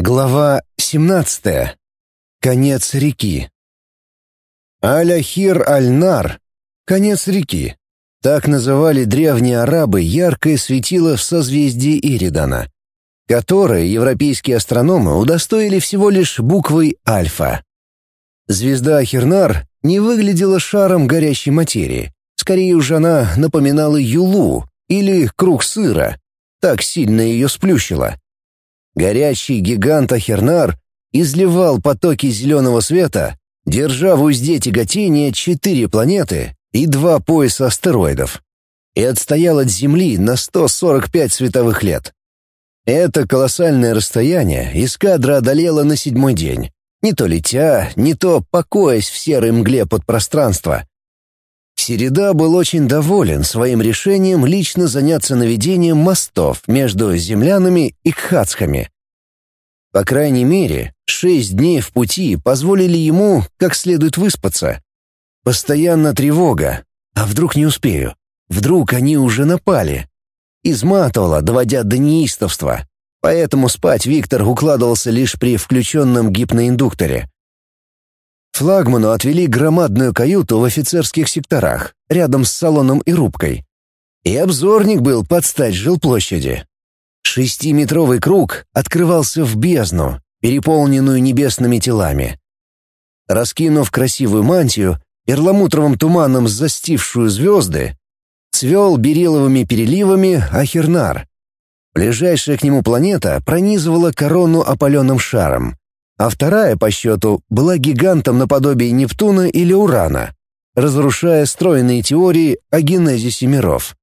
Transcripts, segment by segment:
Глава 17. Конец реки. Аляхир аль-Нар. Конец реки. Так называли древние арабы яркое светило в созвездии Иридана, которое европейские астрономы удостоили всего лишь буквой альфа. Звезда Ахирнар не выглядела шаром горящей материи. Скорее уж она напоминала юлу или круг сыра. Так сильно ее сплющило. Горячий гигант Ахернар изливал потоки зеленого света, держа в узде тяготения четыре планеты и два пояса астероидов, и отстоял от Земли на 145 световых лет. Это колоссальное расстояние эскадра одолела на седьмой день, не то летя, не то покоясь в серой мгле подпространства. Середа был очень доволен своим решением лично заняться наведением мостов между землянами и кхацками. По крайней мере, шесть дней в пути позволили ему как следует выспаться. Постоянно тревога. А вдруг не успею? Вдруг они уже напали? Изматывало, доводя до неистовства. Поэтому спать Виктор укладывался лишь при включенном гипноиндукторе. Флагману отвели громадную каюту в офицерских секторах, рядом с салоном и рубкой. И обзорник был под стать жилплощади. Шестиметровый круг открывался в бездну, переполненную небесными телами. Раскинув красивую мантию, перламутровым туманом застившую звезды, цвел бериловыми переливами Ахернар. Ближайшая к нему планета пронизывала корону опаленным шаром а вторая по счету была гигантом наподобие Нептуна или Урана, разрушая стройные теории о генезисе миров.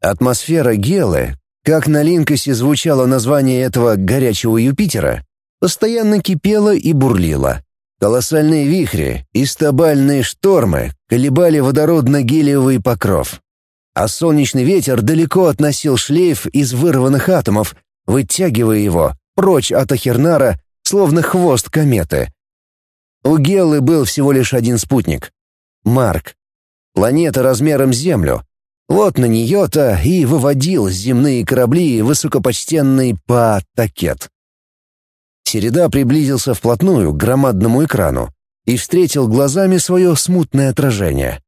Атмосфера Гелы, как на Линкосе звучало название этого горячего Юпитера, постоянно кипела и бурлила. Колоссальные вихри и стабальные штормы колебали водородно-гелиевый покров. А солнечный ветер далеко относил шлейф из вырванных атомов, вытягивая его прочь от Ахернара словно хвост кометы. У Геллы был всего лишь один спутник — Марк. Планета размером с Землю. Вот на нее-то и выводил земные корабли высокопочтенный Паатакет. Середа приблизился вплотную к громадному экрану и встретил глазами свое смутное отражение.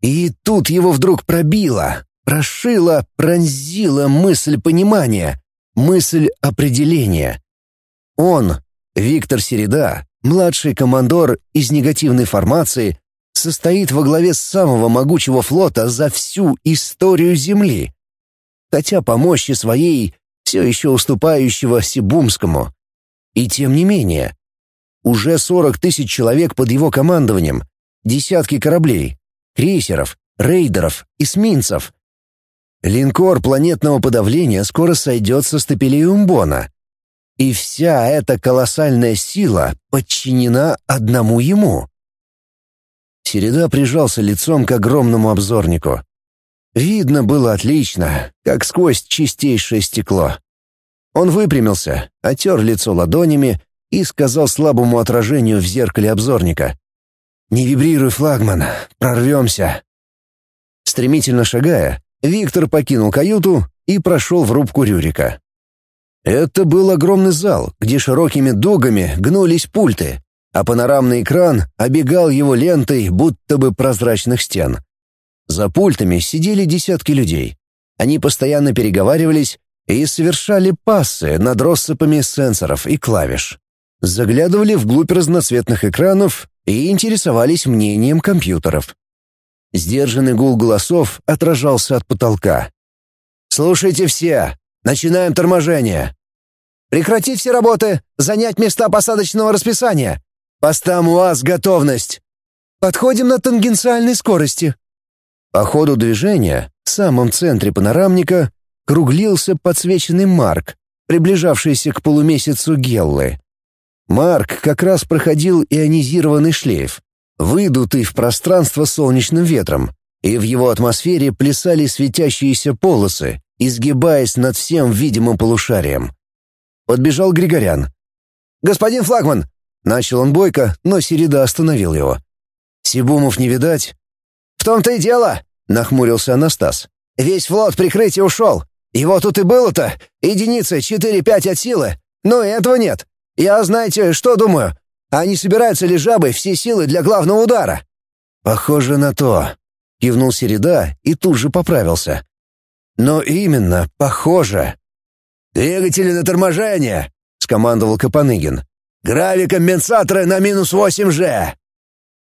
И тут его вдруг пробило, прошило, пронзила мысль понимания, мысль определения. Он, Виктор Середа, младший командор из негативной формации, состоит во главе самого могучего флота за всю историю Земли. Хотя по мощи своей все еще уступающего Сибумскому. И тем не менее, уже 40 тысяч человек под его командованием, десятки кораблей, крейсеров, рейдеров, эсминцев. Линкор планетного подавления скоро сойдет со стапелей Умбона, и вся эта колоссальная сила подчинена одному ему. Середа прижался лицом к огромному обзорнику. Видно было отлично, как сквозь чистейшее стекло. Он выпрямился, отер лицо ладонями и сказал слабому отражению в зеркале обзорника. «Не вибрируй, флагман, прорвемся». Стремительно шагая, Виктор покинул каюту и прошел в рубку Рюрика. Это был огромный зал, где широкими дугами гнулись пульты, а панорамный экран обегал его лентой будто бы прозрачных стен. За пультами сидели десятки людей. Они постоянно переговаривались и совершали пассы над россыпами сенсоров и клавиш. Заглядывали вглубь разноцветных экранов и интересовались мнением компьютеров. Сдержанный гул голосов отражался от потолка. «Слушайте все! Начинаем торможение! Прекратить все работы, занять места посадочного расписания. Постам УАЗ готовность. Подходим на тангенциальной скорости. По ходу движения в самом центре панорамника круглился подсвеченный Марк, приближавшийся к полумесяцу Геллы. Марк как раз проходил ионизированный шлейф, выдутый в пространство солнечным ветром, и в его атмосфере плясали светящиеся полосы, изгибаясь над всем видимым полушарием. Подбежал Григорян. «Господин флагман!» Начал он бойко, но Середа остановил его. «Сибумов не видать?» «В том-то и дело!» — нахмурился Анастас. «Весь флот прикрытия ушел. Его тут и было-то. Единицы 4-5 от силы. Но этого нет. Я, знаете, что думаю? Они собираются ли жабы все силы для главного удара?» «Похоже на то», — кивнул Середа и тут же поправился. «Но именно, похоже». «Двигатели на торможение!» — скомандовал Капаныгин. «Гравикомпенсаторы на минус восемь же!»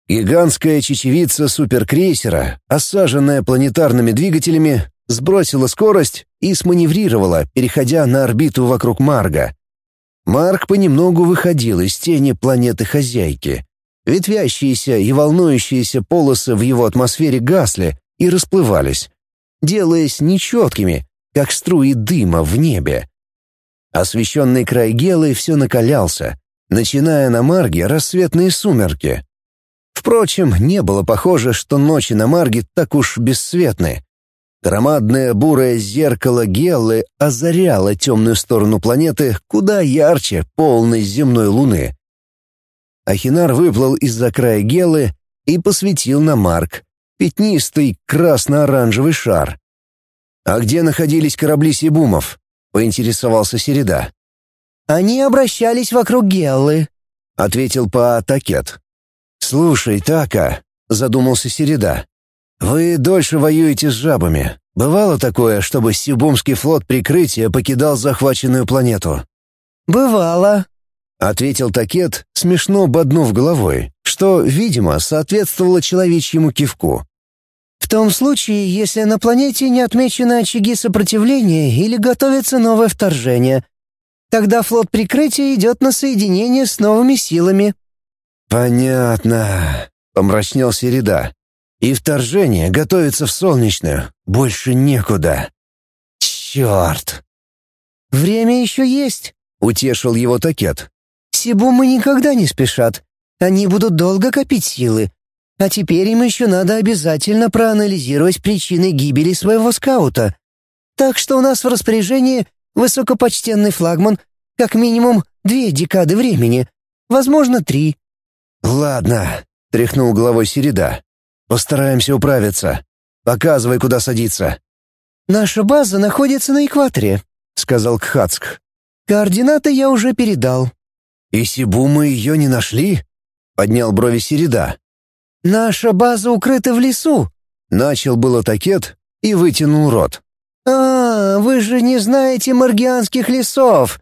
Гигантская чечевица суперкрейсера, осаженная планетарными двигателями, сбросила скорость и сманеврировала, переходя на орбиту вокруг Марга. Марк понемногу выходил из тени планеты-хозяйки. Ветвящиеся и волнующиеся полосы в его атмосфере гасли и расплывались, делаясь нечеткими, как струи дыма в небе. Освещенный край Гелы все накалялся, начиная на Марге рассветные сумерки. Впрочем, не было похоже, что ночи на Марге так уж бесцветны. Громадное бурое зеркало Геллы озаряло темную сторону планеты куда ярче полной земной луны. Ахинар выплыл из-за края Гелы и посветил на Марк, пятнистый красно-оранжевый шар. «А где находились корабли Сибумов?» — поинтересовался Середа. «Они обращались вокруг Геллы», — ответил Паатакет. «Слушай, Така», — задумался Середа, — «вы дольше воюете с жабами. Бывало такое, чтобы Сибумский флот прикрытия покидал захваченную планету?» «Бывало», — ответил Такет, смешно боднув головой, что, видимо, соответствовало человечьему кивку. «В том случае, если на планете не отмечены очаги сопротивления или готовится новое вторжение, тогда флот прикрытия идет на соединение с новыми силами». «Понятно», — помрачнел Середа. «И вторжение готовится в солнечную. Больше некуда». «Черт!» «Время еще есть», — утешил его Такет. «Сибумы никогда не спешат. Они будут долго копить силы. А теперь им еще надо обязательно проанализировать причины гибели своего скаута. Так что у нас в распоряжении высокопочтенный флагман как минимум две декады времени, возможно, три. «Ладно», — тряхнул головой Середа. «Постараемся управиться. Показывай, куда садиться». «Наша база находится на экваторе», — сказал Кхацк. «Координаты я уже передал». «И Сибумы ее не нашли?» — поднял брови Середа. «Наша база укрыта в лесу», — начал было такет и вытянул рот. «А, вы же не знаете маргианских лесов.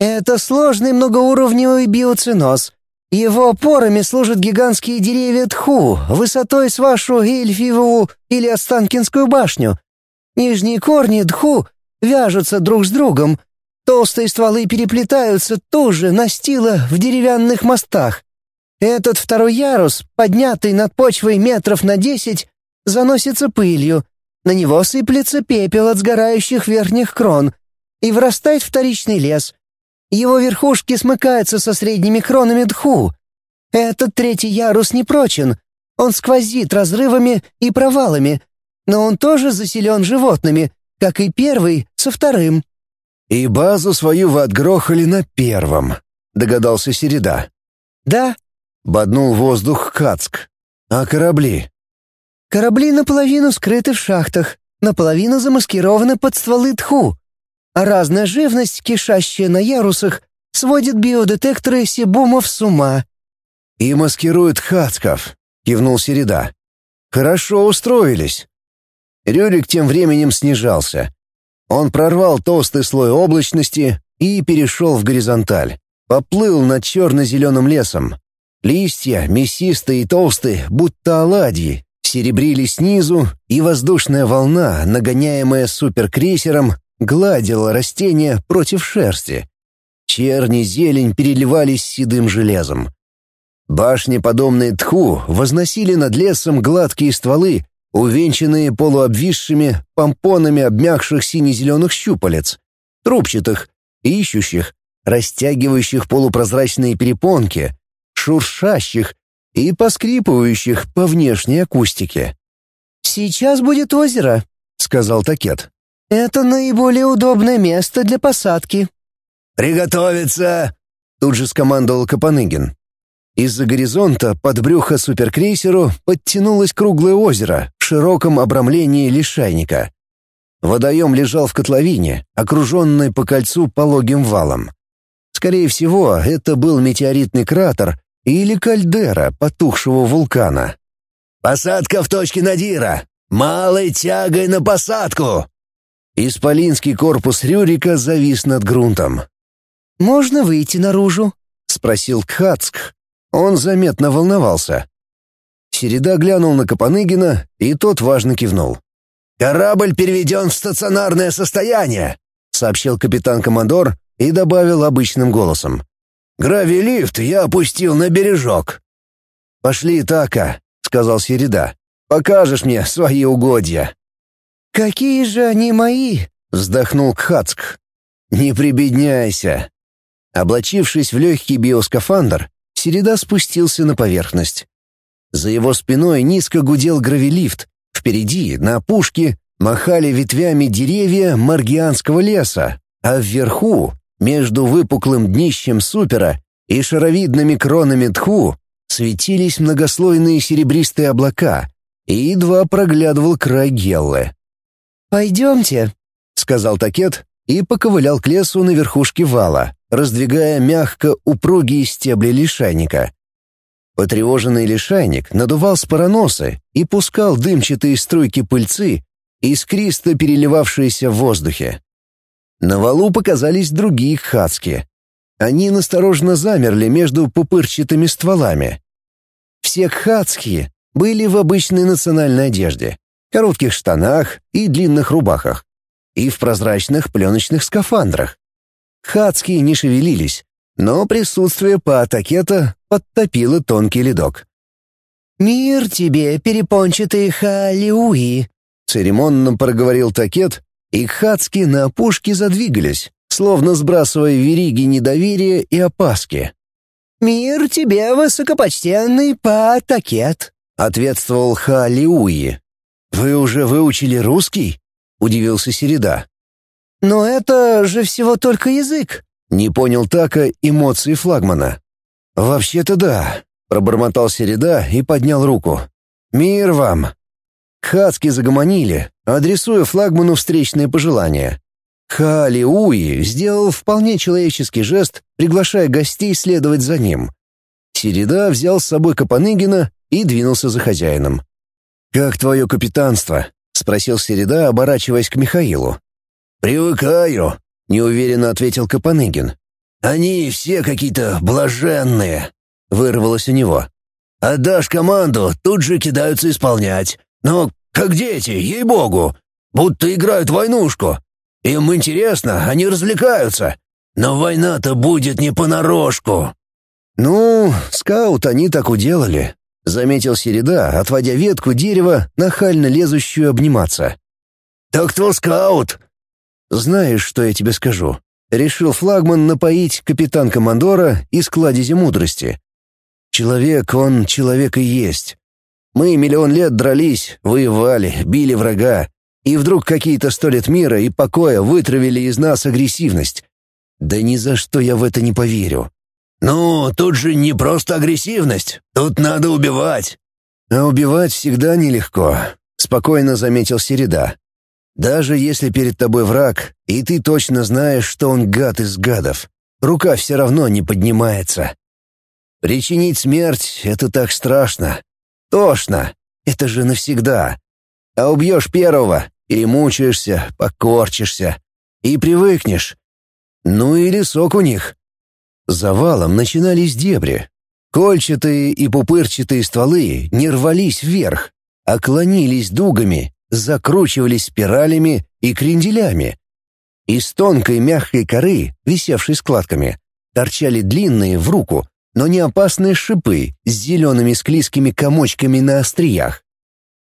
Это сложный многоуровневый биоциноз. Его опорами служат гигантские деревья тху, высотой с вашу Эльфиву или Останкинскую башню. Нижние корни тху вяжутся друг с другом, толстые стволы переплетаются тоже настила в деревянных мостах. Этот второй ярус, поднятый над почвой метров на десять, заносится пылью, на него сыплется пепел от сгорающих верхних крон и вырастает вторичный лес — его верхушки смыкаются со средними кронами дху. Этот третий ярус не прочен. Он сквозит разрывами и провалами, но он тоже заселен животными, как и первый со вторым. «И базу свою вы отгрохали на первом», — догадался Середа. «Да», — боднул воздух Кацк. «А корабли?» «Корабли наполовину скрыты в шахтах, наполовину замаскированы под стволы тху а разная живность, кишащая на ярусах, сводит биодетекторы сибумов с ума». «И маскирует хацков», — кивнул Середа. «Хорошо устроились». Рюрик тем временем снижался. Он прорвал толстый слой облачности и перешел в горизонталь. Поплыл над черно-зеленым лесом. Листья, мясистые и толстые, будто оладьи, серебрили снизу, и воздушная волна, нагоняемая суперкрейсером, гладила растения против шерсти. Черни зелень переливались седым железом. Башни, подобные тху, возносили над лесом гладкие стволы, увенчанные полуобвисшими помпонами обмякших сине-зеленых щупалец, трубчатых, ищущих, растягивающих полупрозрачные перепонки, шуршащих и поскрипывающих по внешней акустике. «Сейчас будет озеро», — сказал Такет. Это наиболее удобное место для посадки». «Приготовиться!» — тут же скомандовал Капаныгин. Из-за горизонта под брюхо суперкрейсеру подтянулось круглое озеро в широком обрамлении лишайника. Водоем лежал в котловине, окруженной по кольцу пологим валом. Скорее всего, это был метеоритный кратер или кальдера потухшего вулкана. «Посадка в точке Надира! Малой тягой на посадку!» Исполинский корпус Рюрика завис над грунтом. «Можно выйти наружу?» — спросил Кхацк. Он заметно волновался. Середа глянул на Капаныгина, и тот важно кивнул. «Корабль переведен в стационарное состояние», — сообщил капитан-командор и добавил обычным голосом. «Гравилифт я опустил на бережок». «Пошли, Така», — сказал Середа. «Покажешь мне свои угодья». «Какие же они мои?» — вздохнул Кхацк. «Не прибедняйся». Облачившись в легкий биоскафандр, Середа спустился на поверхность. За его спиной низко гудел гравилифт, впереди, на опушке, махали ветвями деревья маргианского леса, а вверху, между выпуклым днищем супера и шаровидными кронами тху, светились многослойные серебристые облака, и едва проглядывал край геллы. «Пойдемте», — сказал Такет и поковылял к лесу на верхушке вала, раздвигая мягко упругие стебли лишайника. Потревоженный лишайник надувал спороносы и пускал дымчатые струйки пыльцы, искристо переливавшиеся в воздухе. На валу показались другие хацки. Они настороженно замерли между пупырчатыми стволами. Все хацки были в обычной национальной одежде, коротких штанах и длинных рубахах, и в прозрачных пленочных скафандрах. Хацки не шевелились, но присутствие Паатакета подтопило тонкий ледок. «Мир тебе, перепончатый Халиуи!» Церемонно проговорил Такет, и хацки на опушке задвигались, словно сбрасывая вериги недоверия и опаски. «Мир тебе, высокопочтенный Паатакет!» — ответствовал Халиуи. «Вы уже выучили русский?» — удивился Середа. «Но это же всего только язык», — не понял Така эмоции флагмана. «Вообще-то да», — пробормотал Середа и поднял руку. «Мир вам!» Хацки загомонили, адресуя флагману встречные пожелания. Хали Уи сделал вполне человеческий жест, приглашая гостей следовать за ним. Середа взял с собой Капаныгина и двинулся за хозяином. «Как твое капитанство?» — спросил Середа, оборачиваясь к Михаилу. «Привыкаю», — неуверенно ответил Капаныгин. «Они все какие-то блаженные», — вырвалось у него. «Отдашь команду, тут же кидаются исполнять. Но как дети, ей-богу, будто играют в войнушку. Им интересно, они развлекаются. Но война-то будет не понарошку». «Ну, скаут они так уделали», — заметил Середа, отводя ветку дерева, нахально лезущую обниматься. «Так кто скаут?» «Знаешь, что я тебе скажу?» Решил флагман напоить капитан-командора из кладези мудрости. «Человек, он человек и есть. Мы миллион лет дрались, воевали, били врага, и вдруг какие-то сто лет мира и покоя вытравили из нас агрессивность. Да ни за что я в это не поверю. «Ну, тут же не просто агрессивность, тут надо убивать». «А убивать всегда нелегко», — спокойно заметил Середа. «Даже если перед тобой враг, и ты точно знаешь, что он гад из гадов, рука все равно не поднимается. Причинить смерть — это так страшно. Тошно. Это же навсегда. А убьешь первого, и мучаешься, покорчишься. И привыкнешь. Ну и лесок у них. Завалом начинались дебри. Кольчатые и пупырчатые стволы не рвались вверх, а клонились дугами, закручивались спиралями и кренделями. Из тонкой мягкой коры, висевшей складками, торчали длинные в руку но не опасные шипы с зелеными склизкими комочками на остриях.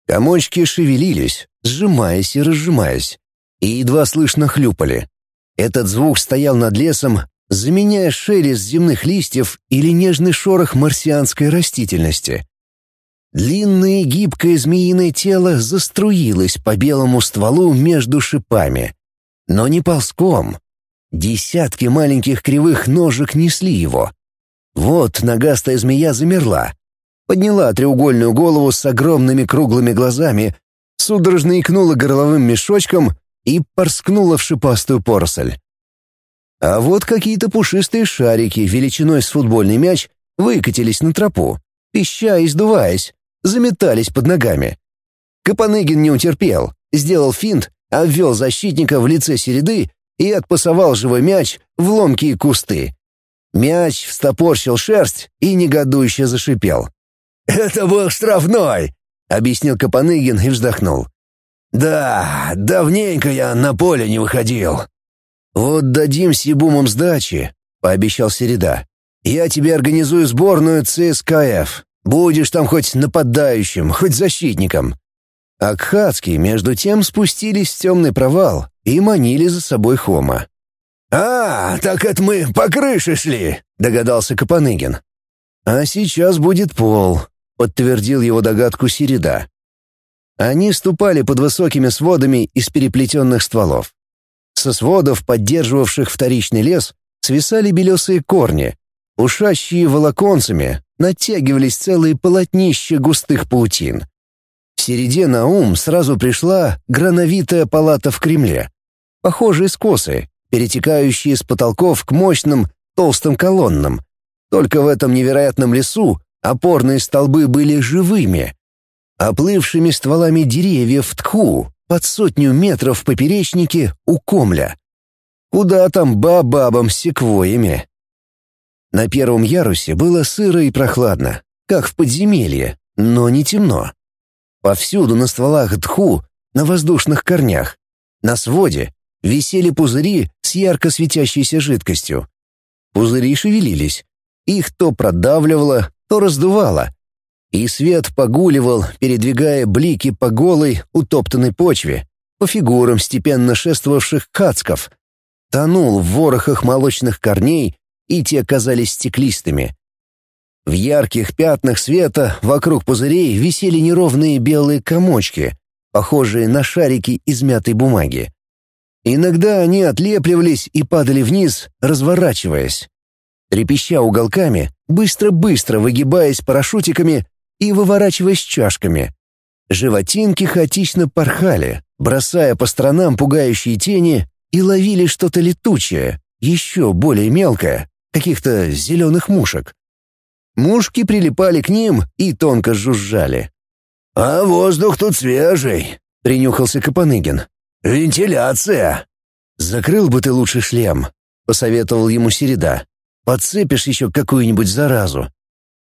Комочки шевелились, сжимаясь и разжимаясь, и едва слышно хлюпали. Этот звук стоял над лесом, заменяя шелест земных листьев или нежный шорох марсианской растительности. Длинное гибкое змеиное тело заструилось по белому стволу между шипами. Но не ползком. Десятки маленьких кривых ножек несли его — вот ногастая змея замерла. Подняла треугольную голову с огромными круглыми глазами, судорожно икнула горловым мешочком и порскнула в шипастую поросль. А вот какие-то пушистые шарики величиной с футбольный мяч выкатились на тропу, пища и сдуваясь, заметались под ногами. Капаныгин не утерпел, сделал финт, обвел защитника в лице середы и отпасовал живой мяч в ломкие кусты. Мяч встопорщил шерсть и негодующе зашипел. «Это был штрафной!» — объяснил Капаныгин и вздохнул. «Да, давненько я на поле не выходил». «Вот дадим Сибумам сдачи», — пообещал Середа. «Я тебе организую сборную ЦСКФ. Будешь там хоть нападающим, хоть защитником». Акхатские, между тем, спустились в темный провал и манили за собой Хома. «А, так это мы по крыше шли», — догадался Капаныгин. «А сейчас будет пол», — подтвердил его догадку Середа. Они ступали под высокими сводами из переплетенных стволов. Со сводов, поддерживавших вторичный лес, свисали белесые корни, ушащие волоконцами, натягивались целые полотнища густых паутин. В середе на ум сразу пришла грановитая палата в Кремле, похожие скосы, перетекающие с потолков к мощным толстым колоннам. Только в этом невероятном лесу опорные столбы были живыми, оплывшими стволами деревьев тху под сотню метров поперечнике у комля. Куда там бабабам секвоями? На первом ярусе было сыро и прохладно, как в подземелье, но не темно. Повсюду на стволах тху, на воздушных корнях, на своде висели пузыри с ярко светящейся жидкостью. Пузыри шевелились. Их то продавливало, то раздувало. И свет погуливал, передвигая блики по голой, утоптанной почве, по фигурам степенно шествовавших кацков. Тонул в ворохах молочных корней, и те казались стеклистыми. В ярких пятнах света вокруг пузырей висели неровные белые комочки, похожие на шарики из мятой бумаги. Иногда они отлепливались и падали вниз, разворачиваясь. Трепеща уголками, быстро-быстро выгибаясь парашютиками и выворачиваясь чашками. Животинки хаотично порхали, бросая по сторонам пугающие тени и ловили что-то летучее, еще более мелкое, каких-то зеленых мушек. Мушки прилипали к ним и тонко жужжали. «А воздух тут свежий», — принюхался Капаныгин. «Вентиляция!» «Закрыл бы ты лучше шлем», — посоветовал ему Середа. «Подцепишь еще какую-нибудь заразу».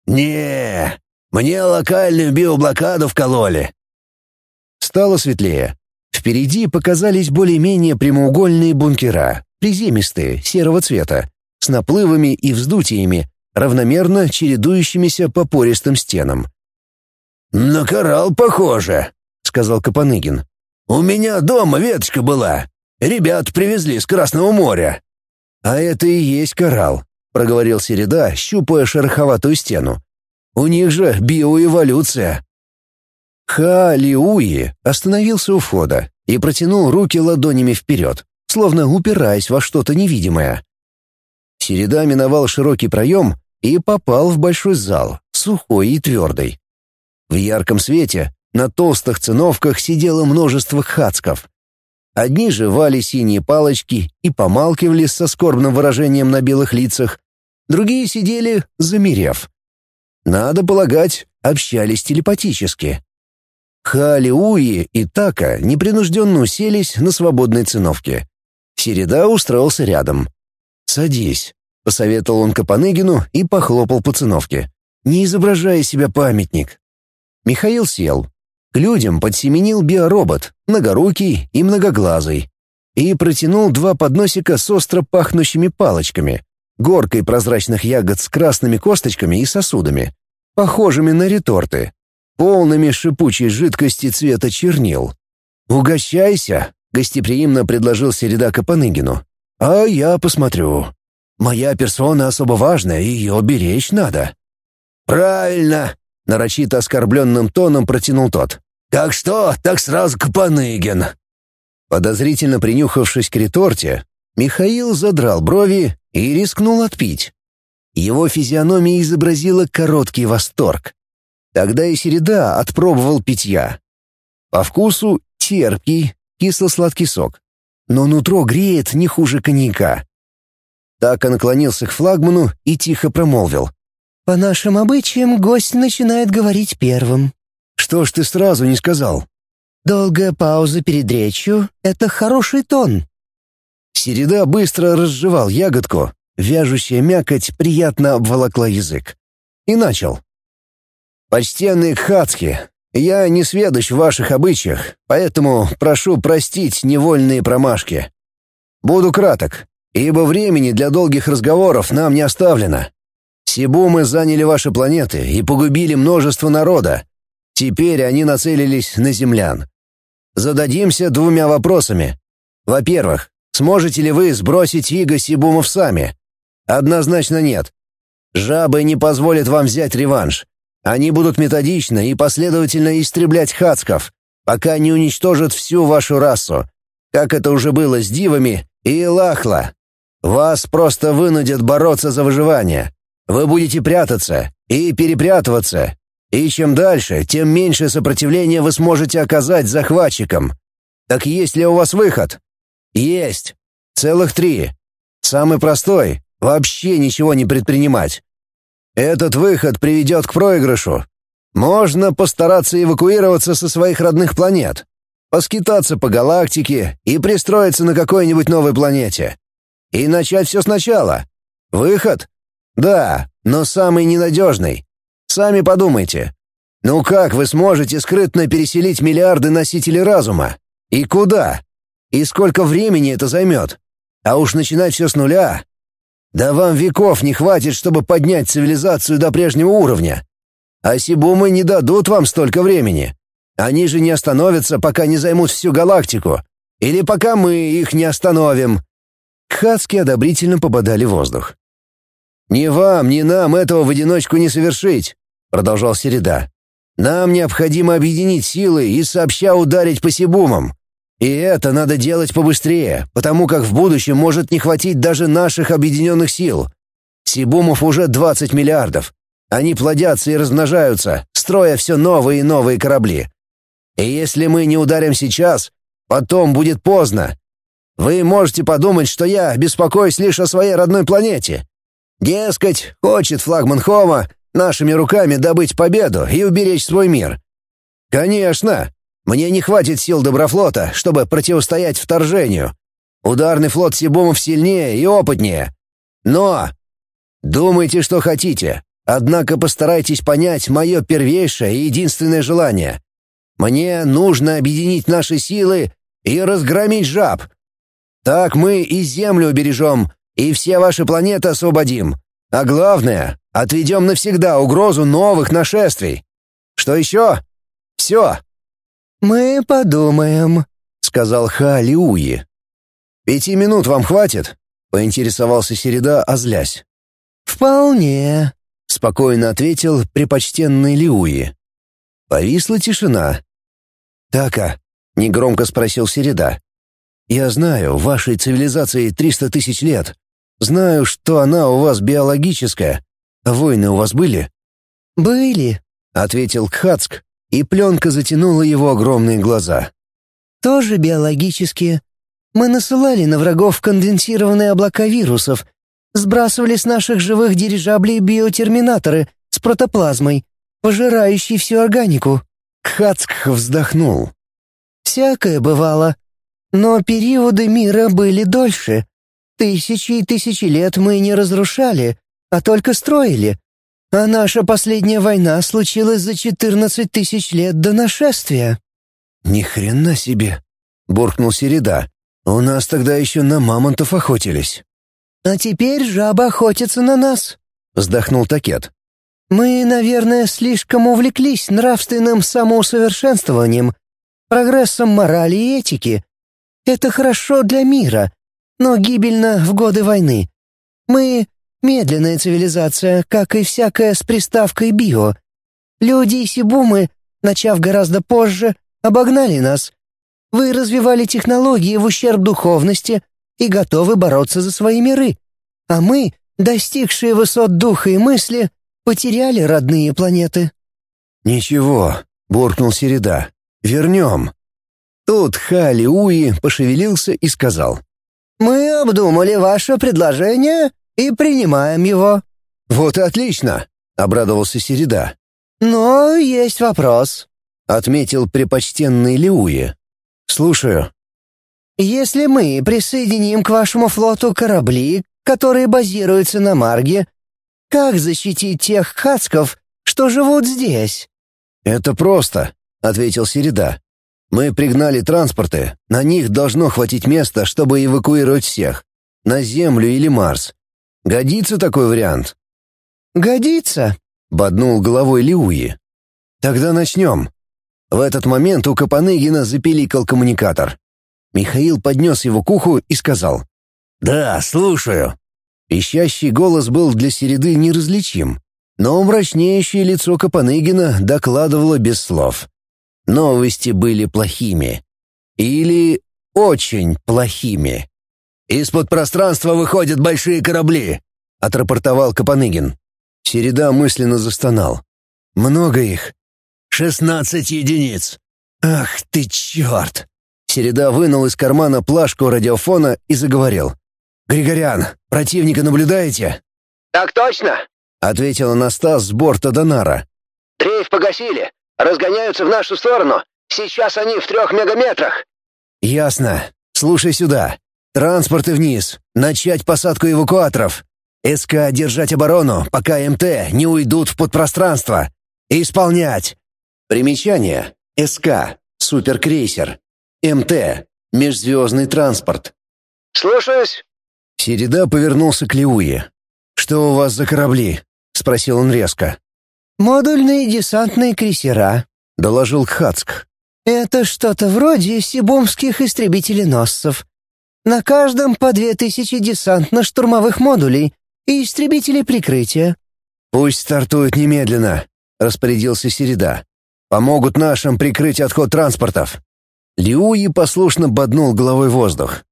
не мне локальную биоблокаду вкололи». Стало светлее. Впереди показались более-менее прямоугольные бункера, приземистые, серого цвета, с наплывами и вздутиями, равномерно чередующимися по пористым стенам. «На коралл похоже», — сказал Капаныгин. У меня дома веточка была. Ребят привезли с Красного моря». «А это и есть коралл», — проговорил Середа, щупая шероховатую стену. «У них же биоэволюция». Ха-Лиуи остановился у входа и протянул руки ладонями вперед, словно упираясь во что-то невидимое. Середа миновал широкий проем и попал в большой зал, сухой и твердый. В ярком свете на толстых циновках сидело множество хацков. Одни жевали синие палочки и помалкивали со скорбным выражением на белых лицах, другие сидели, замерев. Надо полагать, общались телепатически. Халиуи и Така непринужденно уселись на свободной циновке. Середа устроился рядом. «Садись», — посоветовал он Капаныгину и похлопал по циновке. «Не изображая себя памятник». Михаил сел, к людям подсеменил биоробот, многорукий и многоглазый, и протянул два подносика с остро пахнущими палочками, горкой прозрачных ягод с красными косточками и сосудами, похожими на реторты, полными шипучей жидкости цвета чернил. «Угощайся», — гостеприимно предложил Середа Капаныгину. «А я посмотрю. Моя персона особо важная, ее беречь надо». «Правильно», — нарочито оскорбленным тоном протянул тот. «Как что, так сразу Капаныгин». Подозрительно принюхавшись к реторте, Михаил задрал брови и рискнул отпить. Его физиономия изобразила короткий восторг. Тогда и Середа отпробовал питья. По вкусу терпкий, кисло-сладкий сок. Но нутро греет не хуже коньяка. Так наклонился к флагману и тихо промолвил. «По нашим обычаям гость начинает говорить первым». «Что ж ты сразу не сказал?» «Долгая пауза перед речью — это хороший тон». Середа быстро разжевал ягодку, вяжущая мякоть приятно обволокла язык. И начал. «Почтенные кхацки, я не сведущ в ваших обычаях, поэтому прошу простить невольные промашки. Буду краток, ибо времени для долгих разговоров нам не оставлено. Сибумы заняли ваши планеты и погубили множество народа. Теперь они нацелились на землян. Зададимся двумя вопросами. Во-первых, сможете ли вы сбросить иго Сибумов сами? Однозначно нет. Жабы не позволят вам взять реванш. Они будут методично и последовательно истреблять хацков, пока не уничтожат всю вашу расу, как это уже было с дивами и лахла. Вас просто вынудят бороться за выживание. Вы будете прятаться и перепрятываться, и чем дальше, тем меньше сопротивления вы сможете оказать захватчикам. Так есть ли у вас выход? Есть. Целых три. Самый простой — вообще ничего не предпринимать. Этот выход приведет к проигрышу. Можно постараться эвакуироваться со своих родных планет, поскитаться по галактике и пристроиться на какой-нибудь новой планете. И начать все сначала. Выход? Да, но самый ненадежный. Сами подумайте. Ну как вы сможете скрытно переселить миллиарды носителей разума? И куда? И сколько времени это займет? А уж начинать все с нуля да вам веков не хватит, чтобы поднять цивилизацию до прежнего уровня. А сибумы не дадут вам столько времени. Они же не остановятся, пока не займут всю галактику. Или пока мы их не остановим». Хацки одобрительно пободали воздух. «Ни вам, ни нам этого в одиночку не совершить», — продолжал Середа. «Нам необходимо объединить силы и сообща ударить по Сибумам. И это надо делать побыстрее, потому как в будущем может не хватить даже наших объединенных сил. Сибумов уже 20 миллиардов. Они плодятся и размножаются, строя все новые и новые корабли. И если мы не ударим сейчас, потом будет поздно. Вы можете подумать, что я беспокоюсь лишь о своей родной планете. Дескать, хочет флагман Хома нашими руками добыть победу и уберечь свой мир. Конечно, мне не хватит сил Доброфлота, чтобы противостоять вторжению. Ударный флот Сибумов сильнее и опытнее. Но... Думайте, что хотите. Однако постарайтесь понять мое первейшее и единственное желание. Мне нужно объединить наши силы и разгромить жаб. Так мы и Землю убережем, и все ваши планеты освободим. А главное, отведем навсегда угрозу новых нашествий. Что еще? Все. «Мы подумаем», — сказал Ха Лиуи. «Пяти минут вам хватит?» — поинтересовался Середа, озлясь. «Вполне», — спокойно ответил препочтенный Лиуи. Повисла тишина. «Така», — негромко спросил Середа. «Я знаю, вашей цивилизации триста тысяч лет. Знаю, что она у вас биологическая. войны у вас были?» «Были», — ответил Кхацк, и пленка затянула его огромные глаза. «Тоже биологические. Мы насылали на врагов конденсированные облака вирусов, сбрасывали с наших живых дирижаблей биотерминаторы с протоплазмой, пожирающей всю органику». Хацк вздохнул. «Всякое бывало. Но периоды мира были дольше. Тысячи и тысячи лет мы не разрушали, а только строили. А наша последняя война случилась за четырнадцать тысяч лет до нашествия». «Ни хрена себе!» — буркнул Середа. «У нас тогда еще на мамонтов охотились». «А теперь жаба охотится на нас», — вздохнул Такет. «Мы, наверное, слишком увлеклись нравственным самоусовершенствованием, прогрессом морали и этики. Это хорошо для мира, но гибельно в годы войны. Мы Медленная цивилизация, как и всякая с приставкой «био». Люди и сибумы, начав гораздо позже, обогнали нас. Вы развивали технологии в ущерб духовности и готовы бороться за свои миры. А мы, достигшие высот духа и мысли, потеряли родные планеты». «Ничего», — буркнул Середа. «Вернем». Тут Хали Уи пошевелился и сказал. Мы обдумали ваше предложение и принимаем его». «Вот и отлично», — обрадовался Середа. «Но есть вопрос», — отметил препочтенный Лиуи. «Слушаю». «Если мы присоединим к вашему флоту корабли, которые базируются на Марге, как защитить тех хацков, что живут здесь?» «Это просто», — ответил Середа. «Мы пригнали транспорты, на них должно хватить места, чтобы эвакуировать всех. На Землю или Марс. Годится такой вариант?» «Годится», — боднул головой Лиуи. «Тогда начнем». В этот момент у Капаныгина запиликал коммуникатор. Михаил поднес его к уху и сказал. «Да, слушаю». Ищащий голос был для Середы неразличим, но мрачнеющее лицо Капаныгина докладывало без слов. Новости были плохими. Или очень плохими. «Из-под пространства выходят большие корабли», — отрапортовал Капаныгин. Середа мысленно застонал. «Много их?» «Шестнадцать единиц». «Ах ты черт!» Середа вынул из кармана плашку радиофона и заговорил. «Григорян, противника наблюдаете?» «Так точно!» — ответил Анастас с борта Донара. «Дрейф погасили. Разгоняются в нашу сторону. Сейчас они в трех мегаметрах». «Ясно. Слушай сюда. Транспорты вниз. Начать посадку эвакуаторов. СК держать оборону, пока МТ не уйдут в подпространство. Исполнять. Примечание. СК. Суперкрейсер. МТ. Межзвездный транспорт. «Слушаюсь». Середа повернулся к Леуе. «Что у вас за корабли?» — спросил он резко. «Модульные десантные крейсера», — доложил Хацк. «Это что-то вроде сибумских истребителеносцев. На каждом по две тысячи десантно-штурмовых модулей и истребители прикрытия». «Пусть стартуют немедленно», — распорядился Середа. «Помогут нашим прикрыть отход транспортов». Лиуи послушно боднул головой воздух.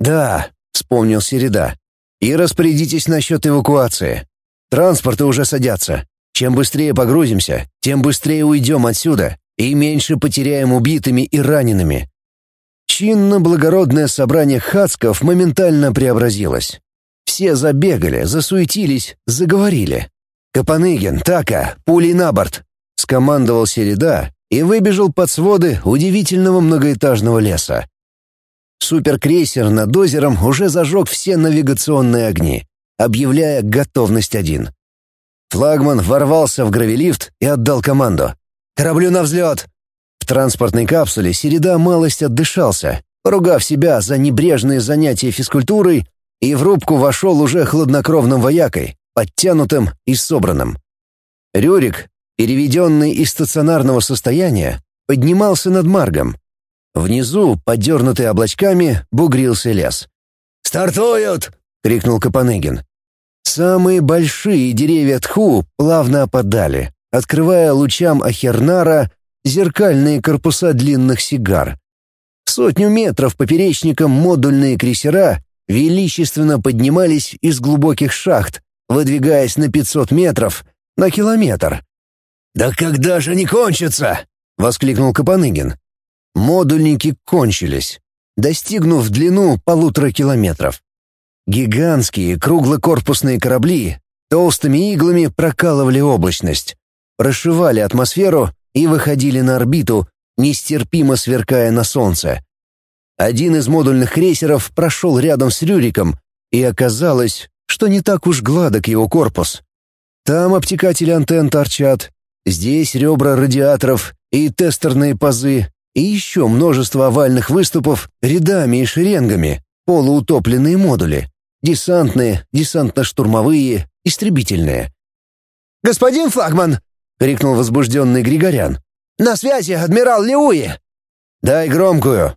«Да», — вспомнил Середа. «И распорядитесь насчет эвакуации. Транспорты уже садятся. Чем быстрее погрузимся, тем быстрее уйдем отсюда и меньше потеряем убитыми и ранеными». Чинно-благородное собрание хацков моментально преобразилось. Все забегали, засуетились, заговорили. «Капаныгин, Така, пулей на борт!» — скомандовал Середа и выбежал под своды удивительного многоэтажного леса. Суперкрейсер над озером уже зажег все навигационные огни, объявляя готовность один. Флагман ворвался в гравилифт и отдал команду. «Кораблю на взлет!» В транспортной капсуле Середа малость отдышался, поругав себя за небрежные занятия физкультурой, и в рубку вошел уже хладнокровным воякой, подтянутым и собранным. Рюрик, переведенный из стационарного состояния, поднимался над Маргом. Внизу, подернутый облачками, бугрился лес. «Стартуют!» — крикнул Капаныгин. Самые большие деревья тху плавно опадали, открывая лучам Ахернара зеркальные корпуса длинных сигар. Сотню метров поперечником модульные крейсера величественно поднимались из глубоких шахт, выдвигаясь на 500 метров, на километр. «Да когда же они кончатся?» — воскликнул Капаныгин. Модульники кончились, достигнув длину полутора километров. Гигантские круглокорпусные корабли толстыми иглами прокалывали облачность, прошивали атмосферу и выходили на орбиту, нестерпимо сверкая на солнце. Один из модульных крейсеров прошел рядом с Рюриком, и оказалось, что не так уж гладок его корпус. Там обтекатели антенн торчат, здесь ребра радиаторов и тестерные пазы, и еще множество овальных выступов рядами и шеренгами, полуутопленные модули, десантные, десантно-штурмовые, истребительные. «Господин флагман!» — крикнул возбужденный Григорян. «На связи, адмирал Леуи!» «Дай громкую!»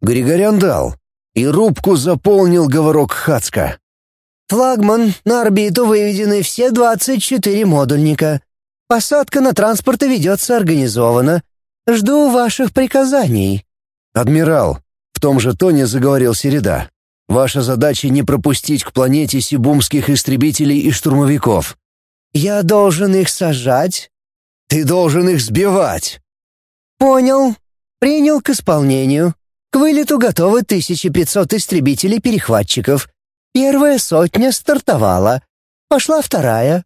Григорян дал, и рубку заполнил говорок Хацка. «Флагман, на орбиту выведены все 24 модульника. Посадка на транспорты ведется организованно. Жду ваших приказаний». «Адмирал», — в том же тоне заговорил Середа, «ваша задача не пропустить к планете сибумских истребителей и штурмовиков». «Я должен их сажать?» «Ты должен их сбивать!» «Понял. Принял к исполнению. К вылету готовы 1500 истребителей-перехватчиков. Первая сотня стартовала. Пошла вторая».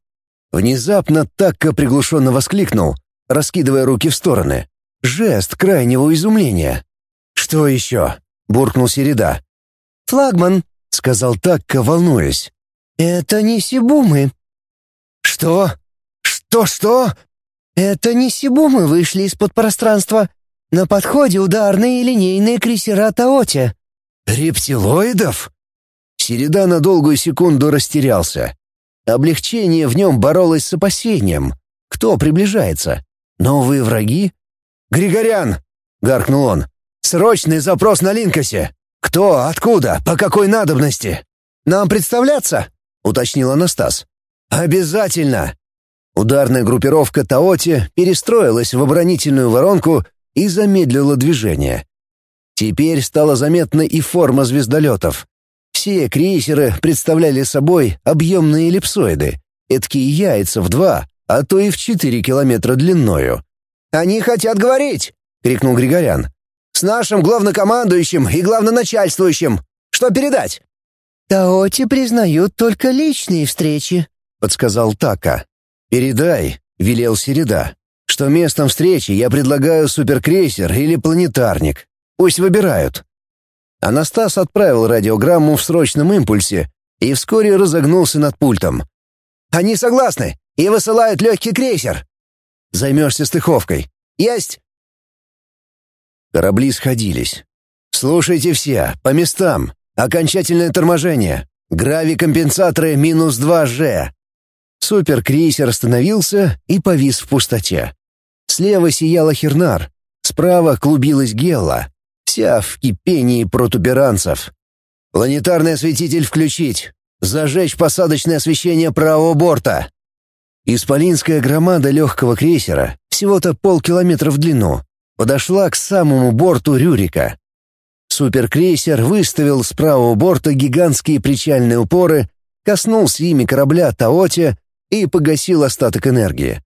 Внезапно Такка приглушенно воскликнул, раскидывая руки в стороны. Жест крайнего изумления. «Что еще?» — буркнул Середа. «Флагман», — сказал Такка, волнуясь. «Это не Сибумы». «Что? Что-что?» «Это не Сибумы вышли из-под пространства. На подходе ударные и линейные крейсера Таоти». «Рептилоидов?» Середа на долгую секунду растерялся. Облегчение в нем боролось с опасением. Кто приближается? Новые враги? «Григорян!» — гаркнул он. «Срочный запрос на Линкосе! Кто, откуда, по какой надобности?» «Нам представляться?» — уточнил Анастас. «Обязательно!» Ударная группировка Таоти перестроилась в оборонительную воронку и замедлила движение. Теперь стала заметна и форма звездолетов. Все крейсеры представляли собой объемные эллипсоиды, эдакие яйца в два, а то и в четыре километра длиною. «Они хотят говорить!» — крикнул Григорян. «С нашим главнокомандующим и главноначальствующим! Что передать?» «Таоти признают только личные встречи», — подсказал Така. «Передай», — велел Середа, «что местом встречи я предлагаю суперкрейсер или планетарник. Пусть выбирают». Анастас отправил радиограмму в срочном импульсе и вскоре разогнулся над пультом. «Они согласны и высылают легкий крейсер». «Займешься стыковкой». «Есть». Корабли сходились. «Слушайте все, по местам. Окончательное торможение. Грави-компенсаторы минус 2G». Суперкрейсер остановился и повис в пустоте. Слева сияла Хернар, справа клубилась Гелла, вся в кипении протуберанцев. «Планетарный осветитель включить! Зажечь посадочное освещение правого борта!» Исполинская громада легкого крейсера, всего-то полкилометра в длину, подошла к самому борту Рюрика. Суперкрейсер выставил с правого борта гигантские причальные упоры, коснулся ими корабля Таоте и погасил остаток энергии.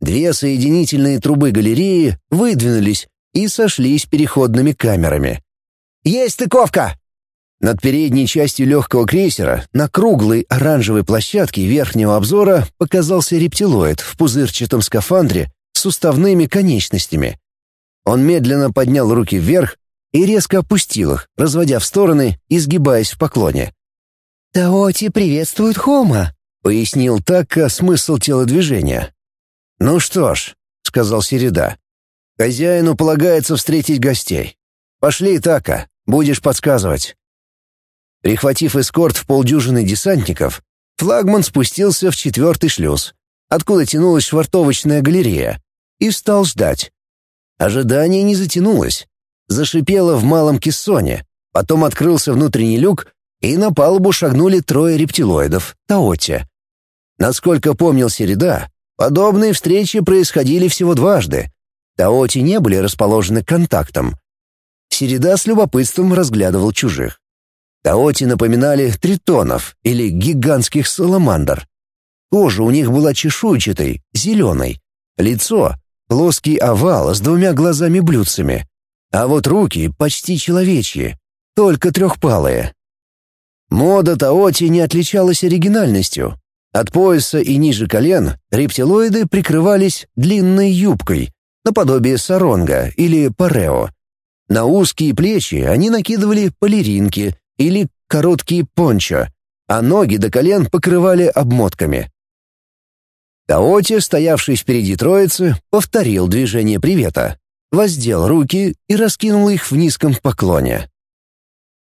Две соединительные трубы галереи выдвинулись и сошлись переходными камерами. «Есть стыковка!» Над передней частью легкого крейсера на круглой оранжевой площадке верхнего обзора показался рептилоид в пузырчатом скафандре с суставными конечностями. Он медленно поднял руки вверх и резко опустил их, разводя в стороны и сгибаясь в поклоне. «Таоти приветствует Хома», — пояснил Такка смысл телодвижения. «Ну что ж», — сказал Середа, Хозяину полагается встретить гостей. Пошли, Така, будешь подсказывать». Прихватив эскорт в полдюжины десантников, флагман спустился в четвертый шлюз, откуда тянулась швартовочная галерея, и стал ждать. Ожидание не затянулось. Зашипело в малом кессоне, потом открылся внутренний люк, и на палубу шагнули трое рептилоидов — Таоте. Насколько помнил Середа, подобные встречи происходили всего дважды, Таоти не были расположены к контактам. Середа с любопытством разглядывал чужих. Таоти напоминали тритонов или гигантских саламандр. Кожа у них была чешуйчатой, зеленой. Лицо — плоский овал с двумя глазами-блюдцами. А вот руки почти человечьи, только трехпалые. Мода Таоти не отличалась оригинальностью. От пояса и ниже колен рептилоиды прикрывались длинной юбкой, наподобие саронга или парео. На узкие плечи они накидывали полеринки или короткие пончо, а ноги до колен покрывали обмотками. Таоти, стоявший впереди троицы, повторил движение привета, воздел руки и раскинул их в низком поклоне.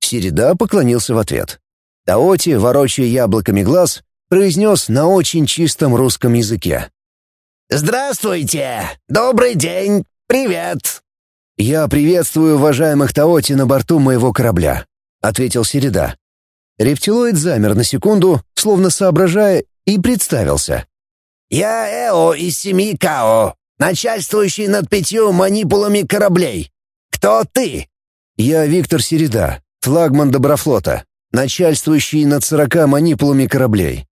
Середа поклонился в ответ. Таоти, ворочая яблоками глаз, произнес на очень чистом русском языке. «Здравствуйте! Добрый день! Привет!» «Я приветствую уважаемых Таоти на борту моего корабля», — ответил Середа. Рептилоид замер на секунду, словно соображая, и представился. «Я Эо из семьи Као, начальствующий над пятью манипулами кораблей. Кто ты?» «Я Виктор Середа, флагман Доброфлота, начальствующий над сорока манипулами кораблей.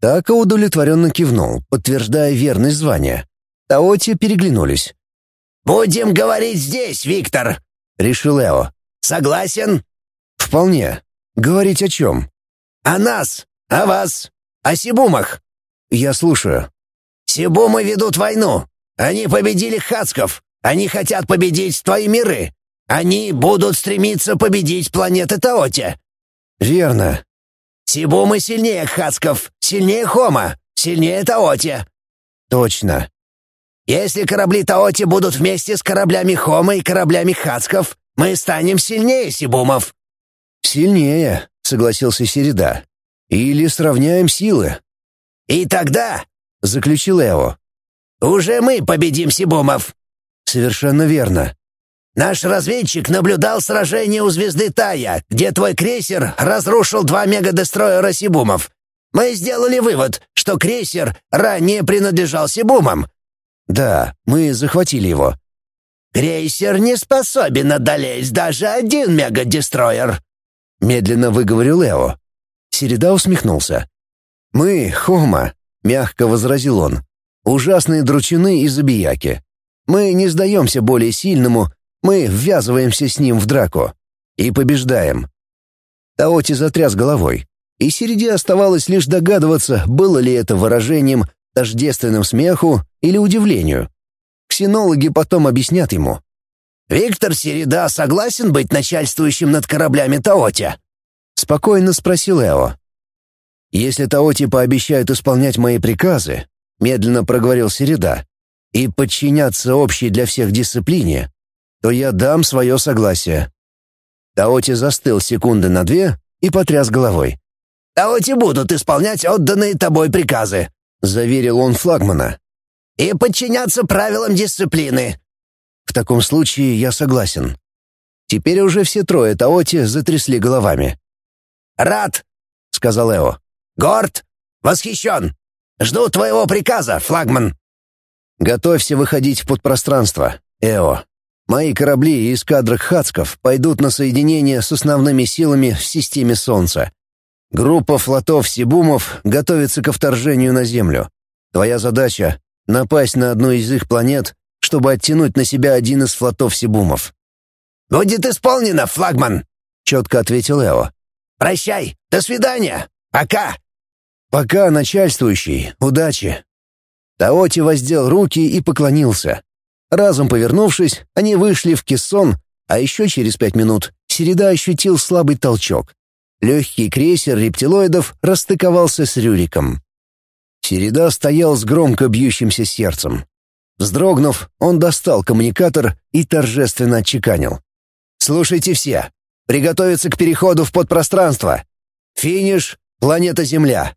Така удовлетворенно кивнул, подтверждая верность звания. Таоти переглянулись. «Будем говорить здесь, Виктор», — решил Эо. Согласен?» «Вполне. Говорить о чем?» «О нас, о вас, о Сибумах». «Я слушаю». «Сибумы ведут войну. Они победили хацков. Они хотят победить твои миры. Они будут стремиться победить планеты Таоте». «Верно». «Сибумы сильнее хацков, сильнее Хома, сильнее Таоте». «Точно». «Если корабли Таоти будут вместе с кораблями Хома и кораблями хацков, мы станем сильнее Сибумов». «Сильнее», — согласился Середа. «Или сравняем силы». «И тогда», — заключил Эо, — «уже мы победим Сибумов». «Совершенно верно». «Наш разведчик наблюдал сражение у звезды Тая, где твой крейсер разрушил два мегадестроера Сибумов. Мы сделали вывод, что крейсер ранее принадлежал Сибумам». «Да, мы захватили его». «Крейсер не способен одолеть даже один мегадестроер», — медленно выговорил Эо. Середа усмехнулся. «Мы, Хома», — мягко возразил он, — «ужасные дручины и забияки. Мы не сдаемся более сильному, мы ввязываемся с ним в драку. И побеждаем». Таоти затряс головой, и Середе оставалось лишь догадываться, было ли это выражением тождественным смеху или удивлению. Ксенологи потом объяснят ему. «Виктор Середа согласен быть начальствующим над кораблями Таоти?» — спокойно спросил Эо. «Если Таоти пообещают исполнять мои приказы», — медленно проговорил Середа, «и подчиняться общей для всех дисциплине, то я дам свое согласие». Таоти застыл секунды на две и потряс головой. «Таоти будут исполнять отданные тобой приказы», — заверил он флагмана. «И подчиняться правилам дисциплины». «В таком случае я согласен». Теперь уже все трое Таоти затрясли головами. «Рад», — сказал Эо. «Горд, восхищен. Жду твоего приказа, флагман». «Готовься выходить в подпространство, Эо. Мои корабли и эскадра хацков пойдут на соединение с основными силами в системе Солнца. Группа флотов Сибумов готовится ко вторжению на Землю. Твоя задача — напасть на одну из их планет, чтобы оттянуть на себя один из флотов Сибумов». «Будет исполнено, флагман», — четко ответил Эо. «Прощай, до свидания, пока». «Пока, начальствующий, удачи». Таоти воздел руки и поклонился. Разом повернувшись, они вышли в кессон, а еще через пять минут Середа ощутил слабый толчок. Легкий крейсер рептилоидов расстыковался с Рюриком. Середа стоял с громко бьющимся сердцем. Вздрогнув, он достал коммуникатор и торжественно отчеканил. «Слушайте все. Приготовиться к переходу в подпространство. Финиш — планета Земля.